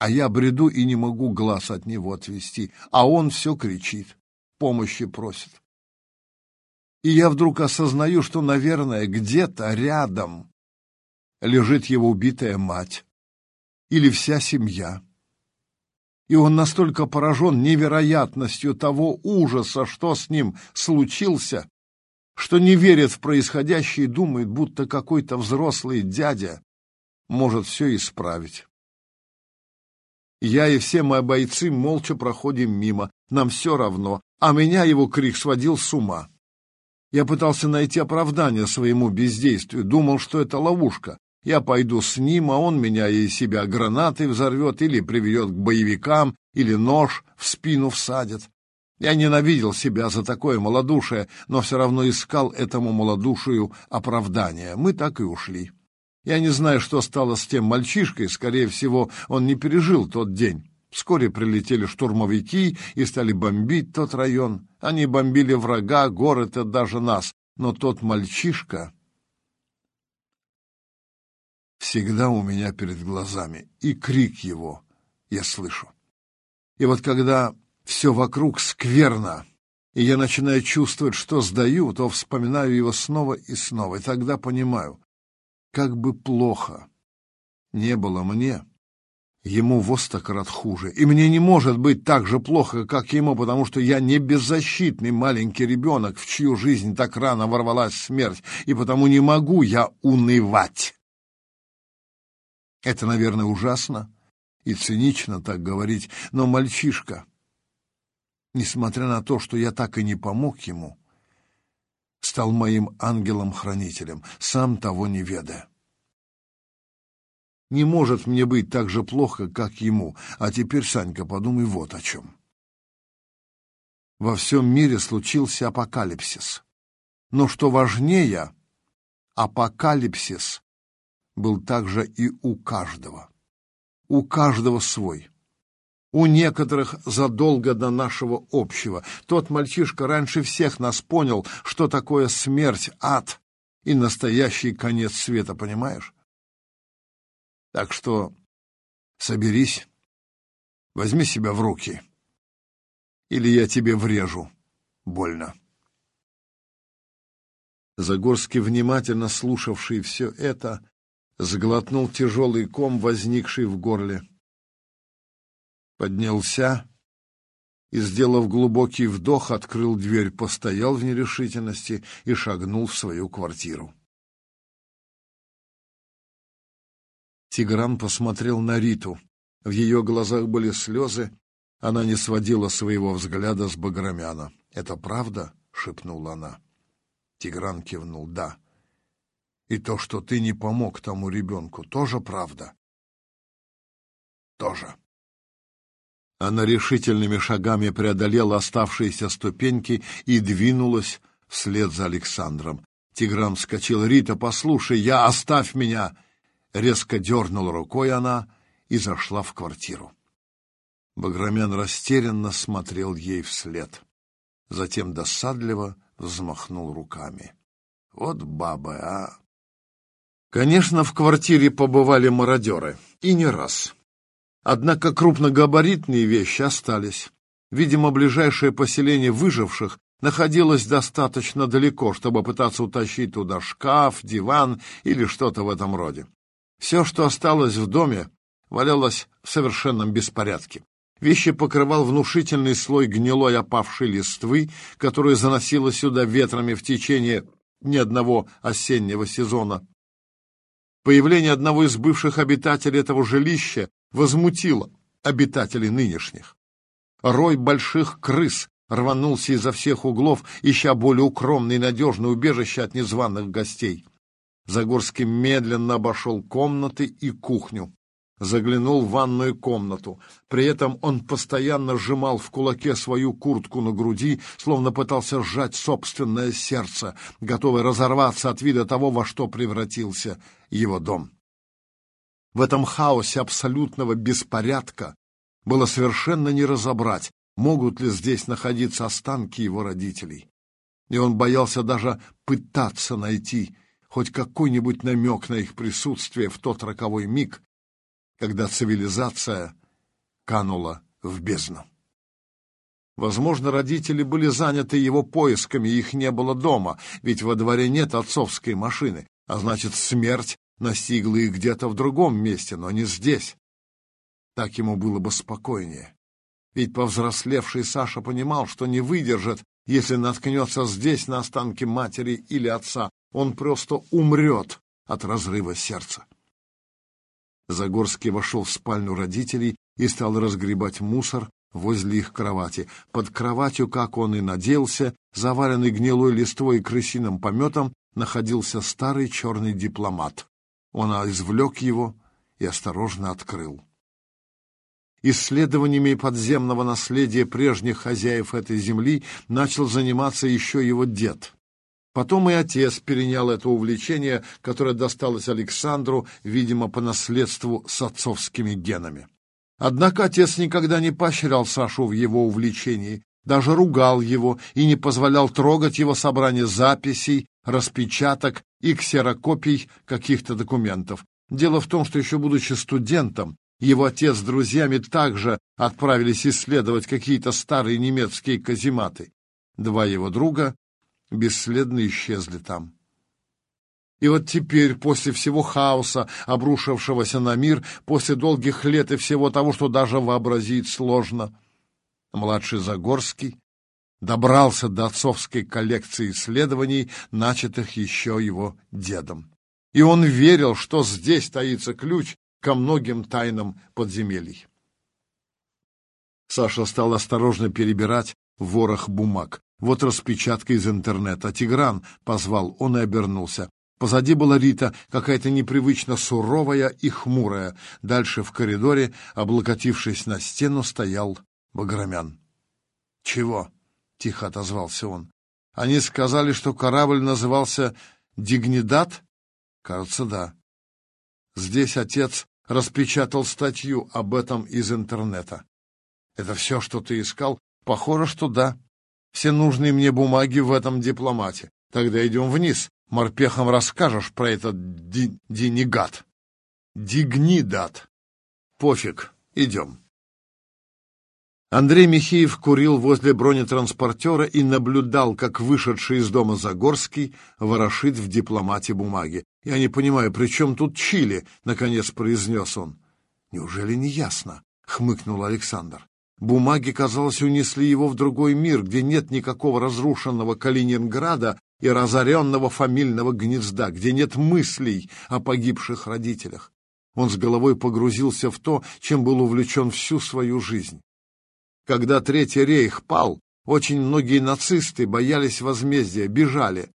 А я бреду и не могу глаз от него отвести, а он все кричит, помощи просит. И я вдруг осознаю, что, наверное, где-то рядом лежит его убитая мать или вся семья. И он настолько поражен невероятностью того ужаса, что с ним случился, что не верит в происходящее и думает, будто какой-то взрослый дядя может все исправить. Я и все мои бойцы молча проходим мимо, нам все равно, а меня его крик сводил с ума. Я пытался найти оправдание своему бездействию, думал, что это ловушка. Я пойду с ним, а он меня и себя гранатой взорвет или приведет к боевикам, или нож в спину всадит. Я ненавидел себя за такое малодушие, но все равно искал этому малодушию оправдания. Мы так и ушли. Я не знаю, что стало с тем мальчишкой, скорее всего, он не пережил тот день. Вскоре прилетели штурмовики и стали бомбить тот район. Они бомбили врага, город и даже нас. Но тот мальчишка всегда у меня перед глазами, и крик его я слышу. И вот когда все вокруг скверно, и я начинаю чувствовать, что сдаю, то вспоминаю его снова и снова, и тогда понимаю, как бы плохо не было мне, ему во сто хуже, и мне не может быть так же плохо, как ему, потому что я не беззащитный маленький ребенок, в чью жизнь так рано ворвалась смерть, и потому не могу я унывать. Это, наверное, ужасно и цинично так говорить, но мальчишка несмотря на то, что я так и не помог ему, стал моим ангелом-хранителем, сам того не ведая. Не может мне быть так же плохо, как ему. А теперь, Санька, подумай вот о чем. Во всем мире случился апокалипсис. Но что важнее, апокалипсис был также и у каждого. У каждого свой у некоторых задолго до нашего общего. Тот мальчишка раньше всех нас понял, что такое смерть, ад и настоящий конец света, понимаешь? Так что соберись, возьми себя в руки, или я тебе врежу больно. Загорский, внимательно слушавший все это, сглотнул тяжелый ком, возникший в горле поднялся и, сделав глубокий вдох, открыл дверь, постоял в нерешительности и шагнул в свою квартиру. Тигран посмотрел на Риту. В ее глазах были слезы. Она не сводила своего взгляда с Баграмяна. «Это правда?» — шепнула она. Тигран кивнул. «Да». «И то, что ты не помог тому ребенку, тоже правда?» «Тоже». Она решительными шагами преодолела оставшиеся ступеньки и двинулась вслед за Александром. Тигран вскочил. «Рита, послушай, я... Оставь меня!» Резко дернула рукой она и зашла в квартиру. Баграмян растерянно смотрел ей вслед. Затем досадливо взмахнул руками. «Вот бабы, а!» Конечно, в квартире побывали мародеры. И не раз. Однако крупногабаритные вещи остались. Видимо, ближайшее поселение выживших находилось достаточно далеко, чтобы пытаться утащить туда шкаф, диван или что-то в этом роде. Все, что осталось в доме, валялось в совершенном беспорядке. Вещи покрывал внушительный слой гнилой опавшей листвы, которая заносила сюда ветрами в течение ни одного осеннего сезона. Появление одного из бывших обитателей этого жилища возмутило обитателей нынешних. Рой больших крыс рванулся изо всех углов, ища более укромное и надежное убежище от незваных гостей. Загорский медленно обошел комнаты и кухню. Заглянул в ванную комнату. При этом он постоянно сжимал в кулаке свою куртку на груди, словно пытался сжать собственное сердце, готовый разорваться от вида того, во что превратился его дом. В этом хаосе абсолютного беспорядка было совершенно не разобрать, могут ли здесь находиться останки его родителей. И он боялся даже пытаться найти хоть какой-нибудь намек на их присутствие в тот роковой миг, когда цивилизация канула в бездну. Возможно, родители были заняты его поисками, их не было дома, ведь во дворе нет отцовской машины, а значит, смерть настигла их где-то в другом месте, но не здесь. Так ему было бы спокойнее. Ведь повзрослевший Саша понимал, что не выдержит, если наткнется здесь на останки матери или отца. Он просто умрет от разрыва сердца. Загорский вошел в спальню родителей и стал разгребать мусор возле их кровати. Под кроватью, как он и надеялся, заваленный гнилой листвой и крысиным пометом, находился старый черный дипломат. Он извлек его и осторожно открыл. Исследованиями подземного наследия прежних хозяев этой земли начал заниматься еще его дед. Потом и отец перенял это увлечение, которое досталось Александру, видимо, по наследству с отцовскими генами. Однако отец никогда не поощрял Сашу в его увлечении, даже ругал его и не позволял трогать его собрание записей, распечаток и ксерокопий каких-то документов. Дело в том, что еще будучи студентом, его отец с друзьями также отправились исследовать какие-то старые немецкие казематы. Два его друга бесследно исчезли там. И вот теперь, после всего хаоса, обрушившегося на мир, после долгих лет и всего того, что даже вообразить сложно, младший Загорский добрался до отцовской коллекции исследований, начатых еще его дедом. И он верил, что здесь таится ключ ко многим тайнам подземелий. Саша стал осторожно перебирать ворох бумаг. Вот распечатка из интернета. «Тигран!» — позвал, он и обернулся. Позади была Рита, какая-то непривычно суровая и хмурая. Дальше в коридоре, облокотившись на стену, стоял Баграмян. «Чего?» — тихо отозвался он. «Они сказали, что корабль назывался «Дигнидат»?» «Кажется, да». Здесь отец распечатал статью об этом из интернета. Это все, что ты искал? Похоже, что да. Все нужные мне бумаги в этом дипломате. Тогда идем вниз. Морпехам расскажешь про этот ди динигат. Дигнидат. Пофиг, идем. Андрей Михеев курил возле бронетранспортера и наблюдал, как вышедший из дома Загорский ворошит в дипломате бумаги. «Я не понимаю, при чем тут Чили?» — наконец произнес он. «Неужели не ясно?» — хмыкнул Александр. Бумаги, казалось, унесли его в другой мир, где нет никакого разрушенного Калининграда и разоренного фамильного гнезда, где нет мыслей о погибших родителях. Он с головой погрузился в то, чем был увлечен всю свою жизнь. Когда Третий рейх пал, очень многие нацисты боялись возмездия, бежали.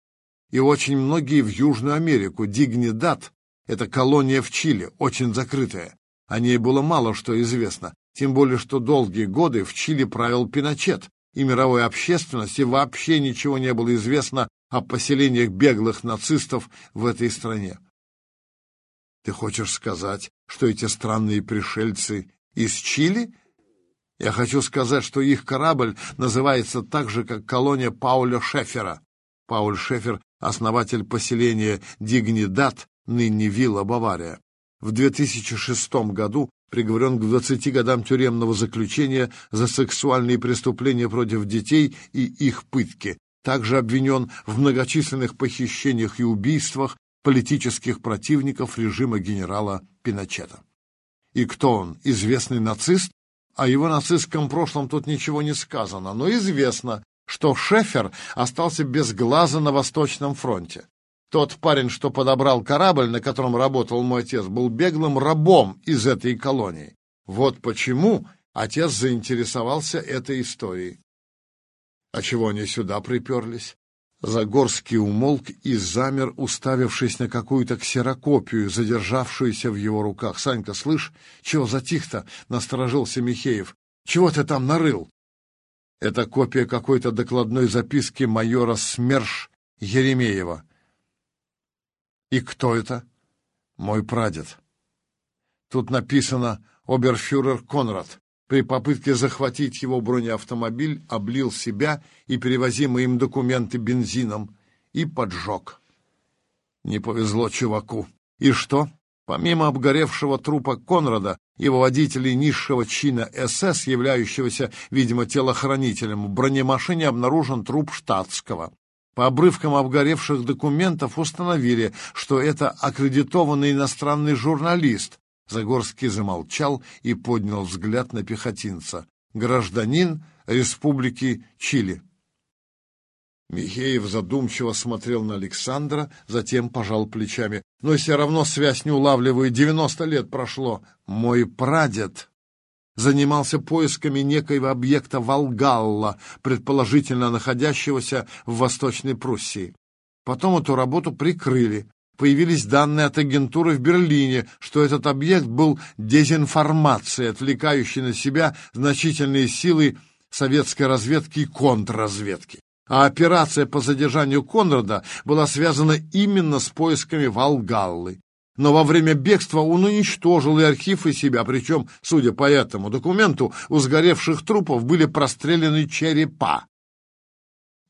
И очень многие в Южную Америку. Дигнидат — это колония в Чили, очень закрытая. О ней было мало что известно, тем более что долгие годы в Чили правил Пиночет, и мировой общественности вообще ничего не было известно о поселениях беглых нацистов в этой стране. Ты хочешь сказать, что эти странные пришельцы из Чили? Я хочу сказать, что их корабль называется так же, как колония Пауля Шефера. Пауль Шефер — основатель поселения Дигнидат, ныне Вилла Бавария. В 2006 году приговорен к 20 годам тюремного заключения за сексуальные преступления против детей и их пытки. Также обвинен в многочисленных похищениях и убийствах политических противников режима генерала Пиночета. И кто он? Известный нацист? О его нацистском прошлом тут ничего не сказано, но известно, что Шефер остался без глаза на Восточном фронте. Тот парень, что подобрал корабль, на котором работал мой отец, был беглым рабом из этой колонии. Вот почему отец заинтересовался этой историей. А чего они сюда приперлись? Загорский умолк и замер, уставившись на какую-то ксерокопию, задержавшуюся в его руках. — Санька, слышь, чего затих-то? — насторожился Михеев. — Чего ты там нарыл? — Это копия какой-то докладной записки майора СМЕРШ Еремеева. — И кто это? — Мой прадед. Тут написано «Оберфюрер Конрад» при попытке захватить его бронеавтомобиль облил себя и перевозимые им документы бензином и поджег. Не повезло чуваку. И что? Помимо обгоревшего трупа Конрада, его водителей низшего чина СС, являющегося, видимо, телохранителем, в бронемашине обнаружен труп штатского. По обрывкам обгоревших документов установили, что это аккредитованный иностранный журналист. Загорский замолчал и поднял взгляд на пехотинца. Гражданин Республики Чили. Михеев задумчиво смотрел на Александра, затем пожал плечами. «Но все равно связь не улавливаю. Девяносто лет прошло. Мой прадед занимался поисками некоего объекта Волгалла, предположительно находящегося в Восточной Пруссии. Потом эту работу прикрыли. Появились данные от агентуры в Берлине, что этот объект был дезинформацией, отвлекающей на себя значительные силы советской разведки и контрразведки а операция по задержанию Конрада была связана именно с поисками Волгаллы. Но во время бегства он уничтожил и архив и себя, причем, судя по этому документу, у сгоревших трупов были прострелены черепа.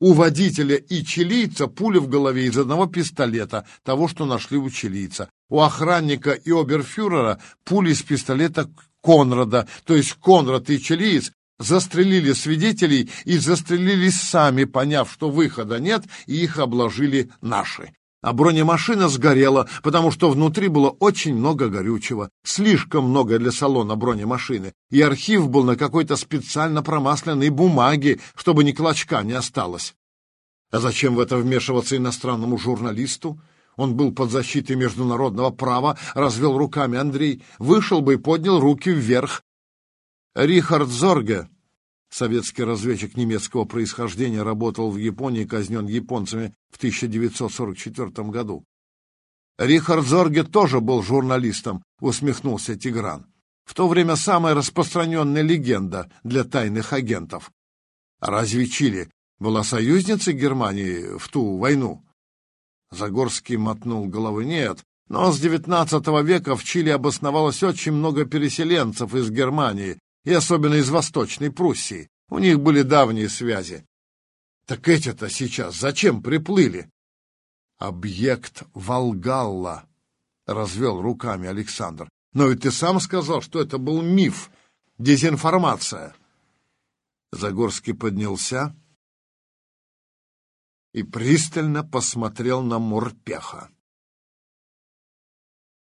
У водителя и чилийца пули в голове из одного пистолета, того, что нашли у чилийца. У охранника и оберфюрера пули из пистолета Конрада, то есть Конрад и чилиец застрелили свидетелей и застрелились сами, поняв, что выхода нет, и их обложили наши. А бронемашина сгорела, потому что внутри было очень много горючего, слишком много для салона бронемашины, и архив был на какой-то специально промасленной бумаге, чтобы ни клочка не осталось. А зачем в это вмешиваться иностранному журналисту? Он был под защитой международного права, развел руками Андрей, вышел бы и поднял руки вверх, Рихард Зорге, советский разведчик немецкого происхождения, работал в Японии, казнен японцами в 1944 году. Рихард Зорге тоже был журналистом, усмехнулся Тигран. В то время самая распространенная легенда для тайных агентов. Разве Чили была союзницей Германии в ту войну? Загорский мотнул головой. Нет, но с XIX века в Чили обосновалось очень много переселенцев из Германии, и особенно из Восточной Пруссии. У них были давние связи. Так эти-то сейчас зачем приплыли? Объект Волгалла, — развел руками Александр. Но ведь ты сам сказал, что это был миф, дезинформация. Загорский поднялся и пристально посмотрел на Морпеха.